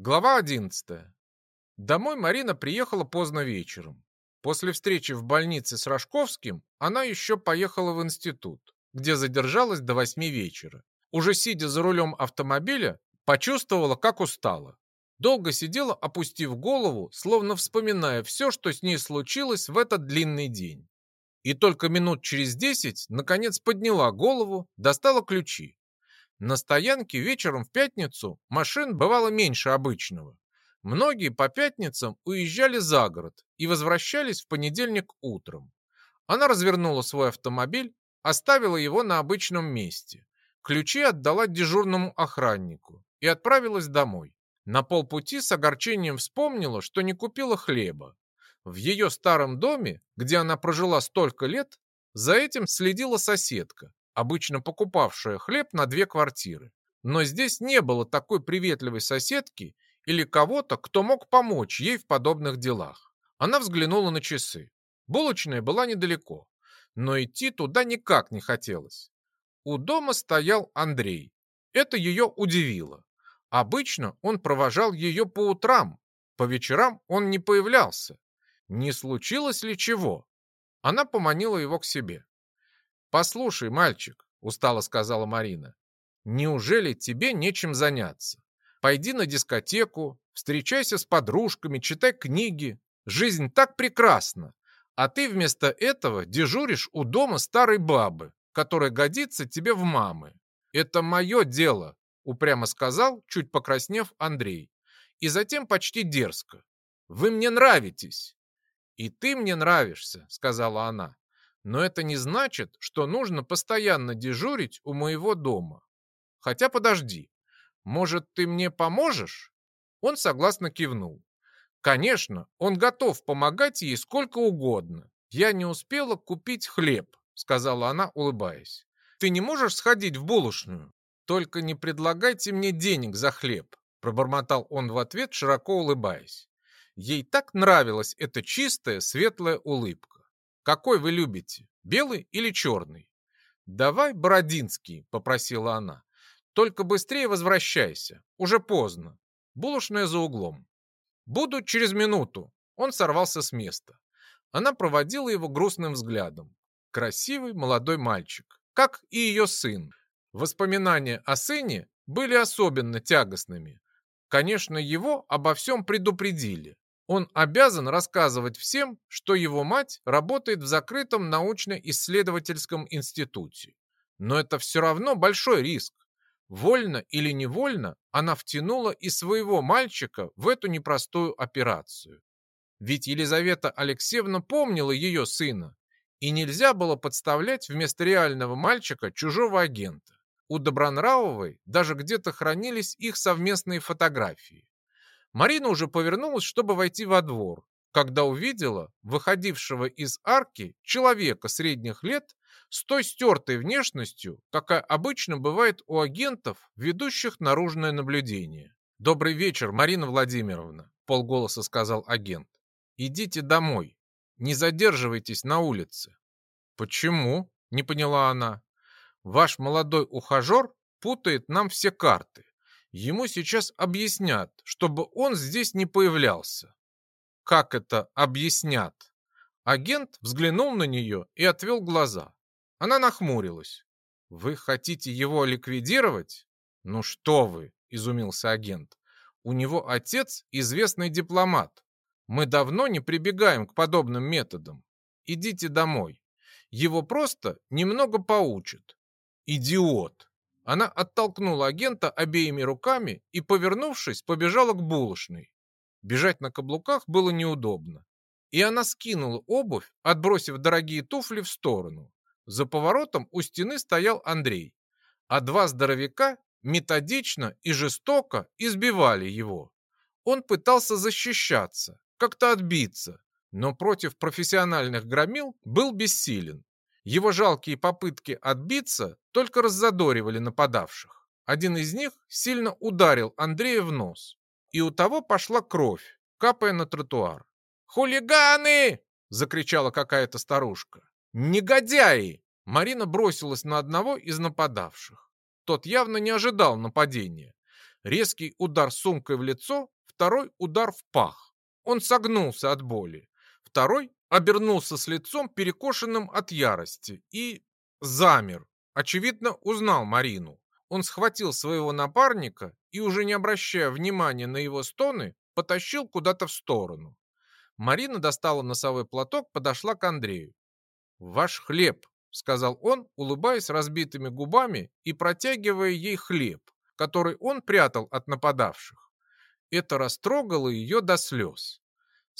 Глава 11. Домой Марина приехала поздно вечером. После встречи в больнице с Рожковским она еще поехала в институт, где задержалась до восьми вечера. Уже сидя за рулем автомобиля, почувствовала, как устала. Долго сидела, опустив голову, словно вспоминая все, что с ней случилось в этот длинный день. И только минут через десять, наконец, подняла голову, достала ключи. На стоянке вечером в пятницу машин бывало меньше обычного. Многие по пятницам уезжали за город и возвращались в понедельник утром. Она развернула свой автомобиль, оставила его на обычном месте. Ключи отдала дежурному охраннику и отправилась домой. На полпути с огорчением вспомнила, что не купила хлеба. В ее старом доме, где она прожила столько лет, за этим следила соседка, обычно покупавшая хлеб на две квартиры. Но здесь не было такой приветливой соседки или кого-то, кто мог помочь ей в подобных делах. Она взглянула на часы. Булочная была недалеко, но идти туда никак не хотелось. У дома стоял Андрей. Это ее удивило. Обычно он провожал ее по утрам, по вечерам он не появлялся. Не случилось ли чего? Она поманила его к себе. «Послушай, мальчик», — устало сказала Марина, «неужели тебе нечем заняться? Пойди на дискотеку, встречайся с подружками, читай книги. Жизнь так прекрасна, а ты вместо этого дежуришь у дома старой бабы, которая годится тебе в мамы. Это мое дело», — упрямо сказал, чуть покраснев Андрей. И затем почти дерзко. «Вы мне нравитесь». «И ты мне нравишься», — сказала она. Но это не значит, что нужно постоянно дежурить у моего дома. Хотя подожди, может, ты мне поможешь? Он согласно кивнул. Конечно, он готов помогать ей сколько угодно. Я не успела купить хлеб, сказала она, улыбаясь. Ты не можешь сходить в булочную? Только не предлагайте мне денег за хлеб, пробормотал он в ответ, широко улыбаясь. Ей так нравилась эта чистая, светлая улыбка. Какой вы любите, белый или черный? Давай Бородинский, попросила она. Только быстрее возвращайся, уже поздно. Булочная за углом. Буду через минуту. Он сорвался с места. Она проводила его грустным взглядом. Красивый молодой мальчик, как и ее сын. Воспоминания о сыне были особенно тягостными. Конечно, его обо всем предупредили, он обязан рассказывать всем, что его мать работает в закрытом научно-исследовательском институте. Но это все равно большой риск. Вольно или невольно она втянула и своего мальчика в эту непростую операцию. Ведь Елизавета Алексеевна помнила ее сына, и нельзя было подставлять вместо реального мальчика чужого агента. У Добронравовой даже где-то хранились их совместные фотографии. Марина уже повернулась, чтобы войти во двор, когда увидела выходившего из арки человека средних лет с той стертой внешностью, какая обычно бывает у агентов, ведущих наружное наблюдение. «Добрый вечер, Марина Владимировна», — полголоса сказал агент. «Идите домой. Не задерживайтесь на улице». «Почему?» — не поняла она. «Ваш молодой ухажер путает нам все карты. Ему сейчас объяснят, чтобы он здесь не появлялся. Как это объяснят? Агент взглянул на нее и отвел глаза. Она нахмурилась. «Вы хотите его ликвидировать?» «Ну что вы!» – изумился агент. «У него отец известный дипломат. Мы давно не прибегаем к подобным методам. Идите домой. Его просто немного поучат». «Идиот!» Она оттолкнула агента обеими руками и, повернувшись, побежала к булочной. Бежать на каблуках было неудобно. И она скинула обувь, отбросив дорогие туфли в сторону. За поворотом у стены стоял Андрей, а два здоровяка методично и жестоко избивали его. Он пытался защищаться, как-то отбиться, но против профессиональных громил был бессилен. Его жалкие попытки отбиться только раззадоривали нападавших. Один из них сильно ударил Андрея в нос, и у того пошла кровь, капая на тротуар. «Хулиганы!» — закричала какая-то старушка. «Негодяи!» Марина бросилась на одного из нападавших. Тот явно не ожидал нападения. Резкий удар сумкой в лицо, второй удар в пах. Он согнулся от боли. Второй обернулся с лицом, перекошенным от ярости, и замер. Очевидно, узнал Марину. Он схватил своего напарника и, уже не обращая внимания на его стоны, потащил куда-то в сторону. Марина достала носовой платок, подошла к Андрею. «Ваш хлеб», — сказал он, улыбаясь разбитыми губами и протягивая ей хлеб, который он прятал от нападавших. Это растрогало ее до слез.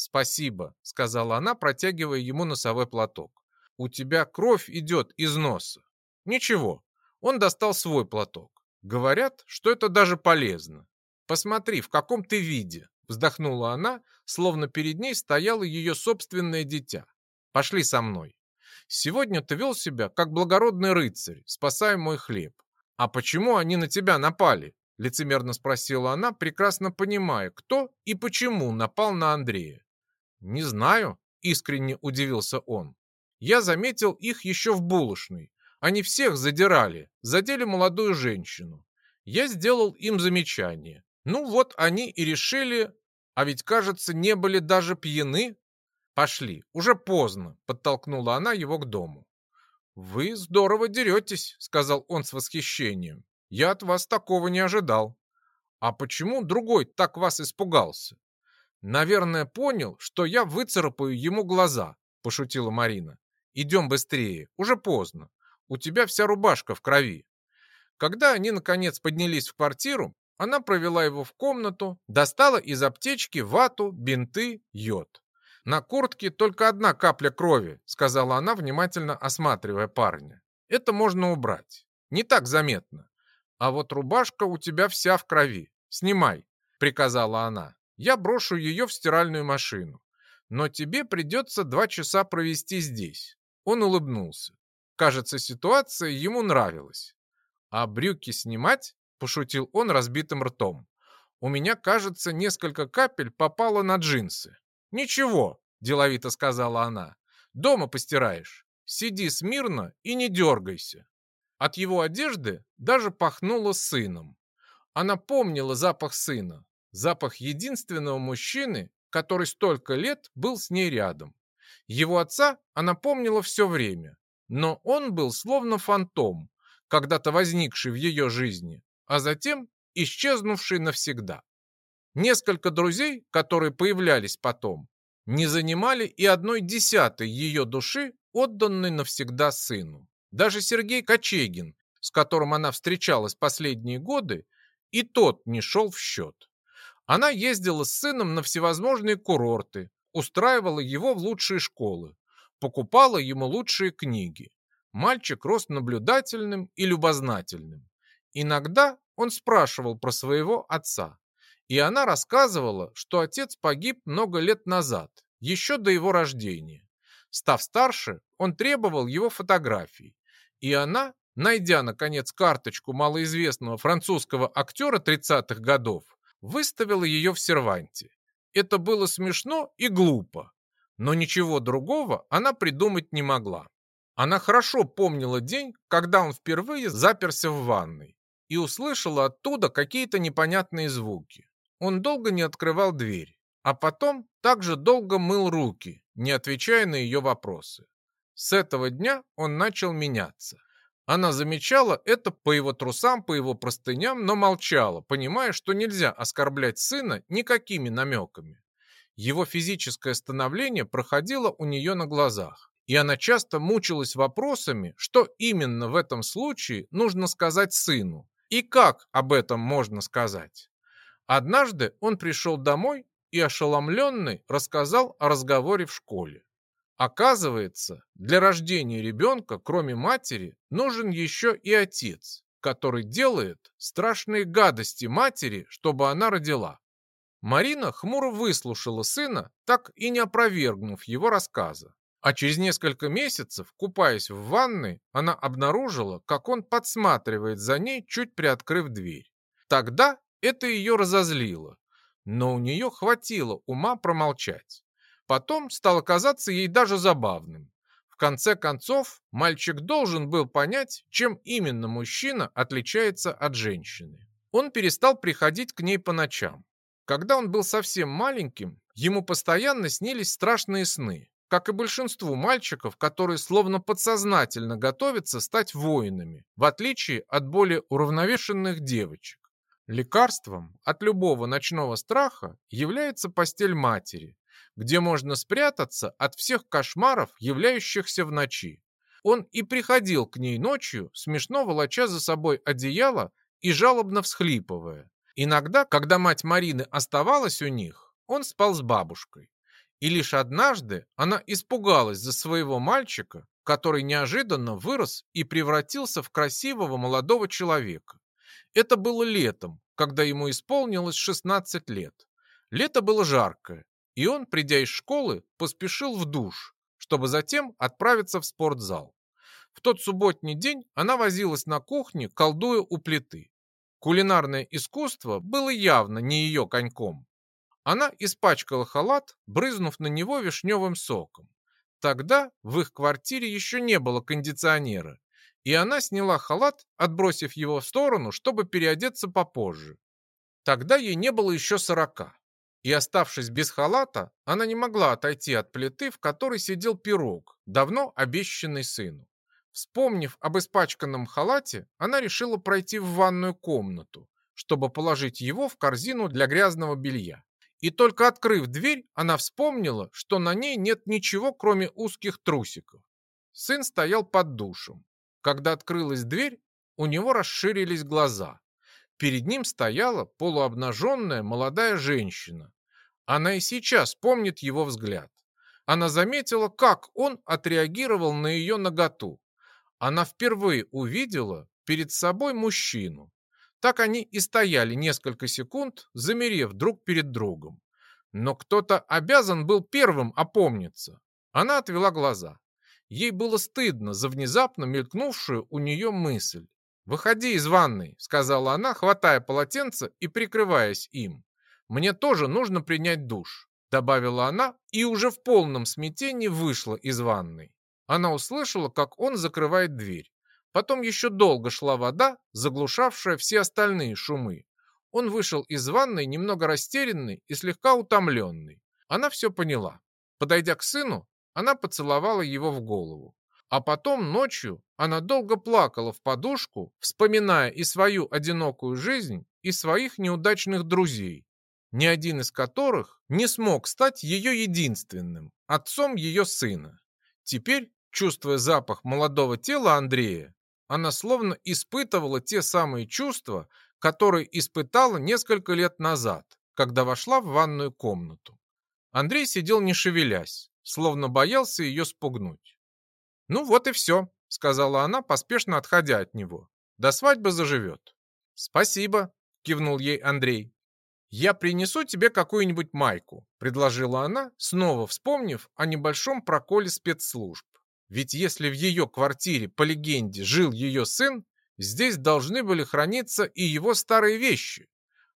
«Спасибо», — сказала она, протягивая ему носовой платок. «У тебя кровь идет из носа». «Ничего». Он достал свой платок. «Говорят, что это даже полезно. Посмотри, в каком ты виде», — вздохнула она, словно перед ней стояло ее собственное дитя. «Пошли со мной. Сегодня ты вел себя, как благородный рыцарь, спасая мой хлеб. А почему они на тебя напали?» — лицемерно спросила она, прекрасно понимая, кто и почему напал на Андрея. «Не знаю», — искренне удивился он. «Я заметил их еще в булочной. Они всех задирали, задели молодую женщину. Я сделал им замечание. Ну вот они и решили... А ведь, кажется, не были даже пьяны. Пошли, уже поздно, подтолкнула она его к дому. «Вы здорово деретесь», — сказал он с восхищением. «Я от вас такого не ожидал». «А почему другой так вас испугался?» «Наверное, понял, что я выцарапаю ему глаза», — пошутила Марина. «Идем быстрее, уже поздно. У тебя вся рубашка в крови». Когда они, наконец, поднялись в квартиру, она провела его в комнату, достала из аптечки вату, бинты, йод. «На куртке только одна капля крови», — сказала она, внимательно осматривая парня. «Это можно убрать. Не так заметно. А вот рубашка у тебя вся в крови. Снимай», — приказала она я брошу ее в стиральную машину. Но тебе придется два часа провести здесь. Он улыбнулся. Кажется, ситуация ему нравилась. А брюки снимать? Пошутил он разбитым ртом. У меня, кажется, несколько капель попало на джинсы. Ничего, деловито сказала она. Дома постираешь. Сиди смирно и не дергайся. От его одежды даже пахнуло сыном. Она помнила запах сына, Запах единственного мужчины, который столько лет был с ней рядом. Его отца она помнила все время, но он был словно фантом, когда-то возникший в ее жизни, а затем исчезнувший навсегда. Несколько друзей, которые появлялись потом, не занимали и одной десятой ее души, отданной навсегда сыну. Даже Сергей Кочегин, с которым она встречалась последние годы, и тот не шел в счет. Она ездила с сыном на всевозможные курорты, устраивала его в лучшие школы, покупала ему лучшие книги. Мальчик рос наблюдательным и любознательным. Иногда он спрашивал про своего отца, и она рассказывала, что отец погиб много лет назад, еще до его рождения. Став старше, он требовал его фотографий, и она, найдя, наконец, карточку малоизвестного французского актера 30-х годов, выставила ее в серванте. Это было смешно и глупо, но ничего другого она придумать не могла. Она хорошо помнила день, когда он впервые заперся в ванной и услышала оттуда какие-то непонятные звуки. Он долго не открывал дверь, а потом также долго мыл руки, не отвечая на ее вопросы. С этого дня он начал меняться. Она замечала это по его трусам, по его простыням, но молчала, понимая, что нельзя оскорблять сына никакими намеками. Его физическое становление проходило у нее на глазах, и она часто мучилась вопросами, что именно в этом случае нужно сказать сыну, и как об этом можно сказать. Однажды он пришел домой и, ошеломленный, рассказал о разговоре в школе. Оказывается, для рождения ребенка, кроме матери, нужен еще и отец, который делает страшные гадости матери, чтобы она родила. Марина хмуро выслушала сына, так и не опровергнув его рассказа. А через несколько месяцев, купаясь в ванной, она обнаружила, как он подсматривает за ней, чуть приоткрыв дверь. Тогда это ее разозлило, но у нее хватило ума промолчать. Потом стало казаться ей даже забавным. В конце концов, мальчик должен был понять, чем именно мужчина отличается от женщины. Он перестал приходить к ней по ночам. Когда он был совсем маленьким, ему постоянно снились страшные сны, как и большинству мальчиков, которые словно подсознательно готовятся стать воинами, в отличие от более уравновешенных девочек. Лекарством от любого ночного страха является постель матери, где можно спрятаться от всех кошмаров, являющихся в ночи. Он и приходил к ней ночью, смешно волоча за собой одеяло и жалобно всхлипывая. Иногда, когда мать Марины оставалась у них, он спал с бабушкой. И лишь однажды она испугалась за своего мальчика, который неожиданно вырос и превратился в красивого молодого человека. Это было летом, когда ему исполнилось 16 лет. Лето было жаркое, и он, придя из школы, поспешил в душ, чтобы затем отправиться в спортзал. В тот субботний день она возилась на кухне, колдуя у плиты. Кулинарное искусство было явно не ее коньком. Она испачкала халат, брызнув на него вишневым соком. Тогда в их квартире еще не было кондиционера, и она сняла халат, отбросив его в сторону, чтобы переодеться попозже. Тогда ей не было еще сорока. И оставшись без халата, она не могла отойти от плиты, в которой сидел пирог, давно обещанный сыну. Вспомнив об испачканном халате, она решила пройти в ванную комнату, чтобы положить его в корзину для грязного белья. И только открыв дверь, она вспомнила, что на ней нет ничего, кроме узких трусиков. Сын стоял под душем. Когда открылась дверь, у него расширились глаза. Перед ним стояла полуобнаженная молодая женщина. Она и сейчас помнит его взгляд. Она заметила, как он отреагировал на ее наготу. Она впервые увидела перед собой мужчину. Так они и стояли несколько секунд, замерев друг перед другом. Но кто-то обязан был первым опомниться. Она отвела глаза. Ей было стыдно за внезапно мелькнувшую у нее мысль. «Выходи из ванной», — сказала она, хватая полотенце и прикрываясь им. «Мне тоже нужно принять душ», — добавила она и уже в полном смятении вышла из ванной. Она услышала, как он закрывает дверь. Потом еще долго шла вода, заглушавшая все остальные шумы. Он вышел из ванной немного растерянный и слегка утомленный. Она все поняла. Подойдя к сыну, она поцеловала его в голову. А потом ночью она долго плакала в подушку, вспоминая и свою одинокую жизнь, и своих неудачных друзей, ни один из которых не смог стать ее единственным, отцом ее сына. Теперь, чувствуя запах молодого тела Андрея, она словно испытывала те самые чувства, которые испытала несколько лет назад, когда вошла в ванную комнату. Андрей сидел не шевелясь, словно боялся ее спугнуть. «Ну вот и все», — сказала она, поспешно отходя от него. «До свадьбы заживет». «Спасибо», — кивнул ей Андрей. «Я принесу тебе какую-нибудь майку», — предложила она, снова вспомнив о небольшом проколе спецслужб. Ведь если в ее квартире, по легенде, жил ее сын, здесь должны были храниться и его старые вещи.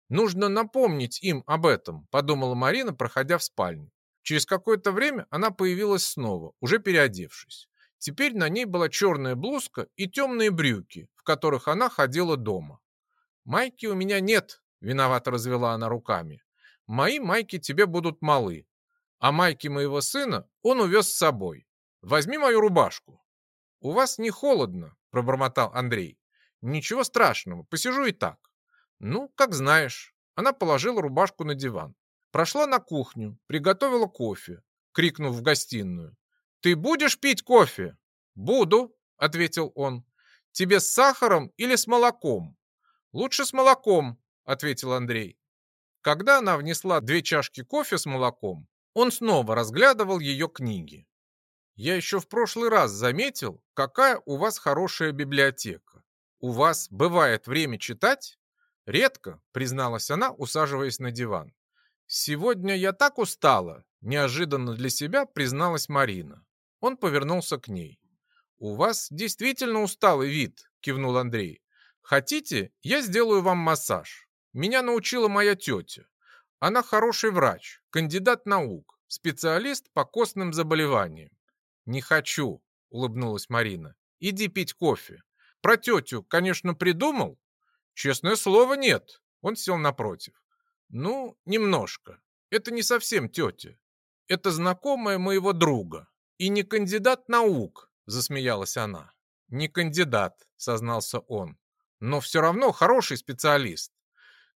Нужно напомнить им об этом, подумала Марина, проходя в спальню. Через какое-то время она появилась снова, уже переодевшись. Теперь на ней была черная блузка и темные брюки, в которых она ходила дома. «Майки у меня нет», — виновато развела она руками. «Мои майки тебе будут малы, а майки моего сына он увез с собой. Возьми мою рубашку». «У вас не холодно», — пробормотал Андрей. «Ничего страшного, посижу и так». «Ну, как знаешь». Она положила рубашку на диван. Прошла на кухню, приготовила кофе, крикнув в гостиную. «Ты будешь пить кофе?» «Буду», — ответил он. «Тебе с сахаром или с молоком?» «Лучше с молоком», — ответил Андрей. Когда она внесла две чашки кофе с молоком, он снова разглядывал ее книги. Я еще в прошлый раз заметил, какая у вас хорошая библиотека. У вас бывает время читать? Редко, призналась она, усаживаясь на диван. Сегодня я так устала, неожиданно для себя призналась Марина. Он повернулся к ней. У вас действительно усталый вид, кивнул Андрей. Хотите, я сделаю вам массаж. Меня научила моя тетя. Она хороший врач, кандидат наук, специалист по костным заболеваниям. «Не хочу», — улыбнулась Марина. «Иди пить кофе. Про тетю, конечно, придумал?» Честное слово, нет. Он сел напротив. Ну, немножко. Это не совсем тетя. Это знакомая моего друга. И не кандидат наук, засмеялась она. Не кандидат, сознался он. Но все равно хороший специалист.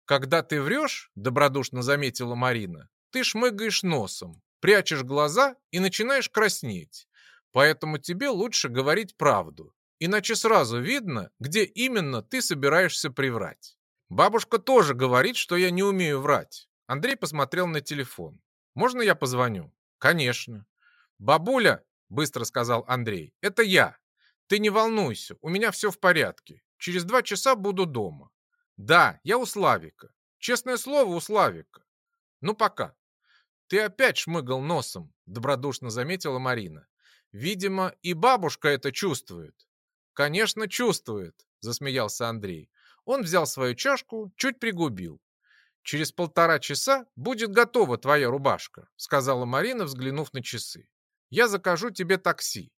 Когда ты врешь, добродушно заметила Марина, ты шмыгаешь носом, прячешь глаза и начинаешь краснеть. Поэтому тебе лучше говорить правду, иначе сразу видно, где именно ты собираешься приврать. Бабушка тоже говорит, что я не умею врать. Андрей посмотрел на телефон. Можно я позвоню? Конечно. Бабуля, быстро сказал Андрей, это я. Ты не волнуйся, у меня все в порядке. Через два часа буду дома. Да, я у Славика. Честное слово, у Славика. Ну, пока. Ты опять шмыгал носом, добродушно заметила Марина. Видимо, и бабушка это чувствует. Конечно, чувствует, засмеялся Андрей. Он взял свою чашку, чуть пригубил. «Через полтора часа будет готова твоя рубашка», сказала Марина, взглянув на часы. «Я закажу тебе такси».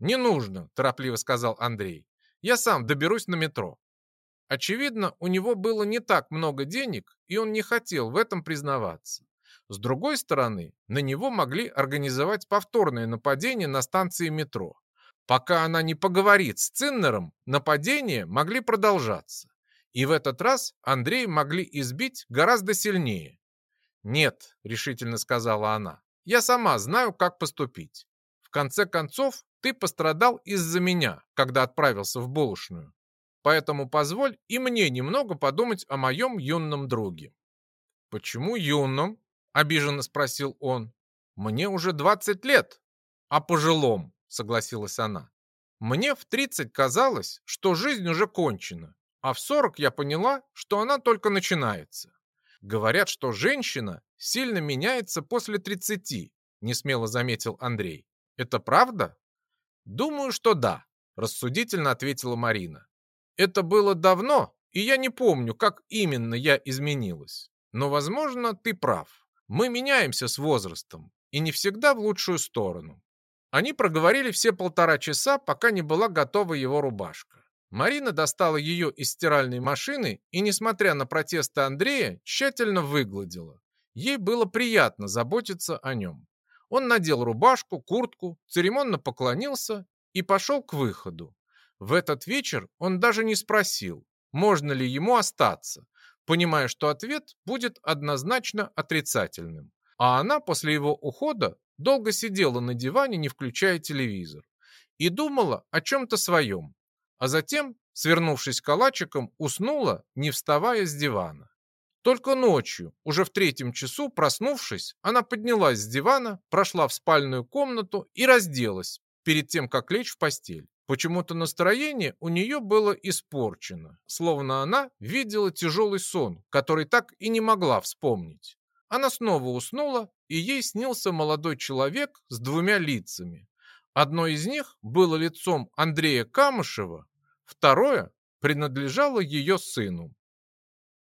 «Не нужно», торопливо сказал Андрей. «Я сам доберусь на метро». Очевидно, у него было не так много денег, и он не хотел в этом признаваться. С другой стороны, на него могли организовать повторное нападение на станции метро. Пока она не поговорит с Циннером, нападения могли продолжаться. И в этот раз Андрей могли избить гораздо сильнее. «Нет», — решительно сказала она, — «я сама знаю, как поступить. В конце концов, ты пострадал из-за меня, когда отправился в булочную. Поэтому позволь и мне немного подумать о моем юном друге». «Почему юном?» — обиженно спросил он. «Мне уже 20 лет». «А пожилом», — согласилась она. «Мне в 30 казалось, что жизнь уже кончена, а в 40 я поняла, что она только начинается. Говорят, что женщина сильно меняется после 30, несмело заметил Андрей. Это правда? Думаю, что да, рассудительно ответила Марина. Это было давно, и я не помню, как именно я изменилась. Но, возможно, ты прав. Мы меняемся с возрастом, и не всегда в лучшую сторону. Они проговорили все полтора часа, пока не была готова его рубашка. Марина достала ее из стиральной машины и, несмотря на протесты Андрея, тщательно выгладила. Ей было приятно заботиться о нем. Он надел рубашку, куртку, церемонно поклонился и пошел к выходу. В этот вечер он даже не спросил, можно ли ему остаться, понимая, что ответ будет однозначно отрицательным. А она после его ухода долго сидела на диване, не включая телевизор, и думала о чем-то своем, а затем, свернувшись калачиком, уснула, не вставая с дивана. Только ночью, уже в третьем часу, проснувшись, она поднялась с дивана, прошла в спальную комнату и разделась перед тем, как лечь в постель. Почему-то настроение у нее было испорчено, словно она видела тяжелый сон, который так и не могла вспомнить. Она снова уснула, и ей снился молодой человек с двумя лицами. Одно из них было лицом Андрея Камышева, второе принадлежало ее сыну.